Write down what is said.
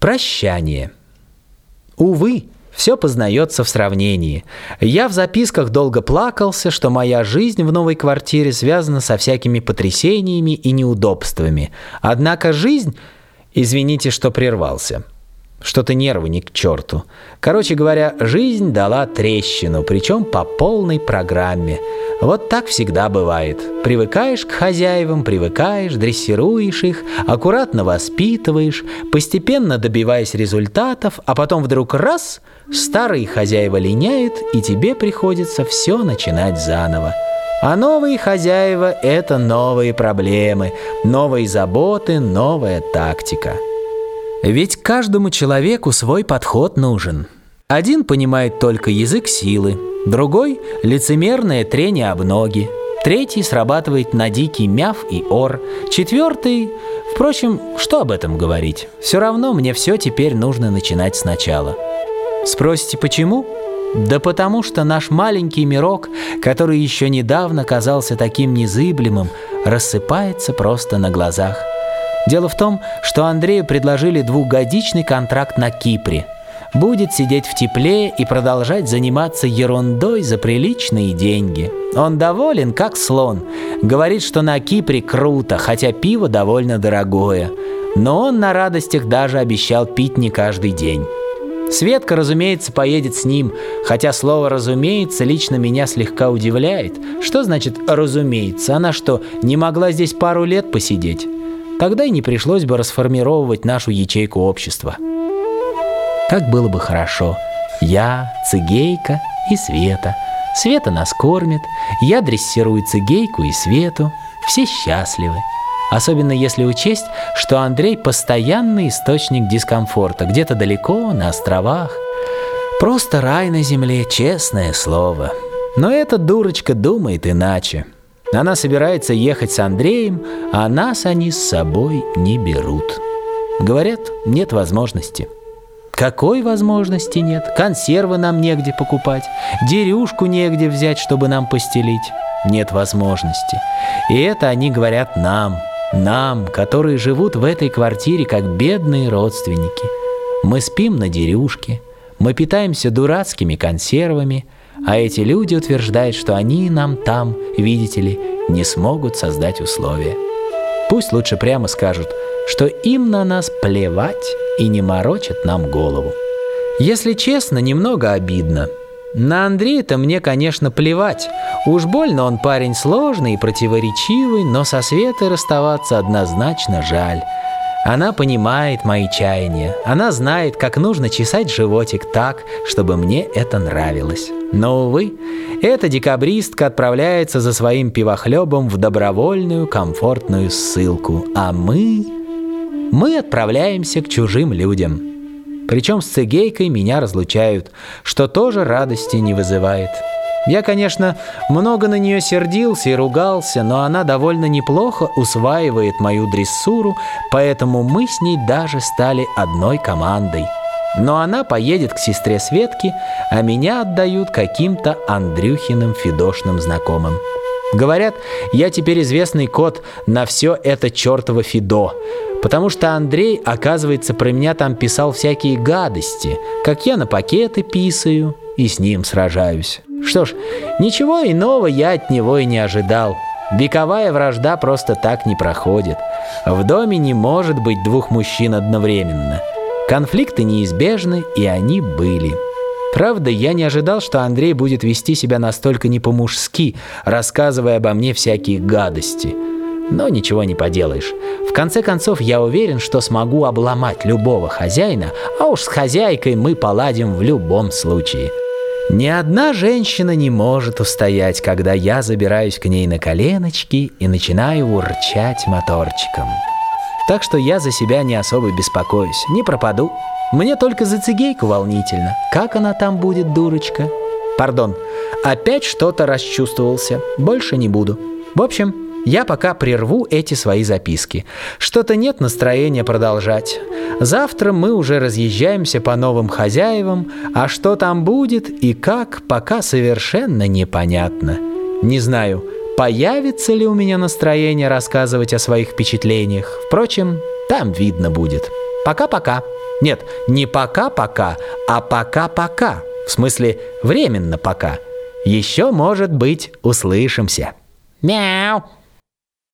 Прощание. Увы, все познается в сравнении. Я в записках долго плакался, что моя жизнь в новой квартире связана со всякими потрясениями и неудобствами. Однако жизнь... Извините, что прервался. Что-то нервы не к черту. Короче говоря, жизнь дала трещину, причем по полной программе. Вот так всегда бывает. Привыкаешь к хозяевам, привыкаешь, дрессируешь их, аккуратно воспитываешь, постепенно добиваясь результатов, а потом вдруг раз – старые хозяева линяют, и тебе приходится все начинать заново. А новые хозяева – это новые проблемы, новые заботы, новая тактика – ведь каждому человеку свой подход нужен. Один понимает только язык силы, другой – лицемерное трение об ноги, третий срабатывает на дикий мяв и ор, четвертый… Впрочем, что об этом говорить? Все равно мне все теперь нужно начинать сначала. Спросите, почему? Да потому что наш маленький мирок, который еще недавно казался таким незыблемым, рассыпается просто на глазах. Дело в том, что Андрею предложили двухгодичный контракт на Кипре. Будет сидеть в тепле и продолжать заниматься ерундой за приличные деньги. Он доволен, как слон. Говорит, что на Кипре круто, хотя пиво довольно дорогое. Но он на радостях даже обещал пить не каждый день. Светка, разумеется, поедет с ним, хотя слово «разумеется» лично меня слегка удивляет. Что значит «разумеется»? Она что, не могла здесь пару лет посидеть? Тогда и не пришлось бы расформировывать нашу ячейку общества. Как было бы хорошо. Я, Цигейка и Света. Света нас кормит, я дрессирую Цигейку и Свету. Все счастливы. Особенно если учесть, что Андрей постоянный источник дискомфорта, где-то далеко, на островах. Просто рай на земле, честное слово. Но эта дурочка думает иначе. Она собирается ехать с Андреем, а нас они с собой не берут. Говорят, нет возможности. Какой возможности нет? Консервы нам негде покупать, дерюшку негде взять, чтобы нам постелить. Нет возможности. И это они говорят нам, нам, которые живут в этой квартире как бедные родственники. Мы спим на дерюшке, мы питаемся дурацкими консервами – а эти люди утверждают, что они нам там, видите ли, не смогут создать условия. Пусть лучше прямо скажут, что им на нас плевать и не морочат нам голову. Если честно, немного обидно. На Андрея-то мне, конечно, плевать. Уж больно он парень сложный и противоречивый, но со Светой расставаться однозначно жаль. Она понимает мои чаяния. Она знает, как нужно чесать животик так, чтобы мне это нравилось. Но, увы, эта декабристка отправляется за своим пивохлебом в добровольную комфортную ссылку. А мы... Мы отправляемся к чужим людям. Причем с цигейкой меня разлучают, что тоже радости не вызывает. Я, конечно, много на нее сердился и ругался, но она довольно неплохо усваивает мою дрессуру, поэтому мы с ней даже стали одной командой. Но она поедет к сестре Светке, а меня отдают каким-то Андрюхиным фидошным знакомым. Говорят, я теперь известный кот на все это чертово Фидо, потому что Андрей, оказывается, про меня там писал всякие гадости, как я на пакеты писаю и с ним сражаюсь. Что ж, ничего иного я от него и не ожидал. Вековая вражда просто так не проходит. В доме не может быть двух мужчин одновременно. Конфликты неизбежны, и они были. Правда, я не ожидал, что Андрей будет вести себя настолько не по-мужски, рассказывая обо мне всякие гадости. Но ничего не поделаешь. В конце концов, я уверен, что смогу обломать любого хозяина, а уж с хозяйкой мы поладим в любом случае. Ни одна женщина не может устоять, когда я забираюсь к ней на коленочки и начинаю урчать моторчиком. Так что я за себя не особо беспокоюсь, не пропаду. Мне только за цигейку волнительно. Как она там будет, дурочка? Пардон, опять что-то расчувствовался. Больше не буду. В общем, я пока прерву эти свои записки. Что-то нет настроения продолжать. Завтра мы уже разъезжаемся по новым хозяевам, а что там будет и как, пока совершенно непонятно. Не знаю, появится ли у меня настроение рассказывать о своих впечатлениях. Впрочем, там видно будет. Пока-пока. Нет, не пока-пока, а пока-пока. В смысле, временно пока. Еще, может быть, услышимся. Мяу.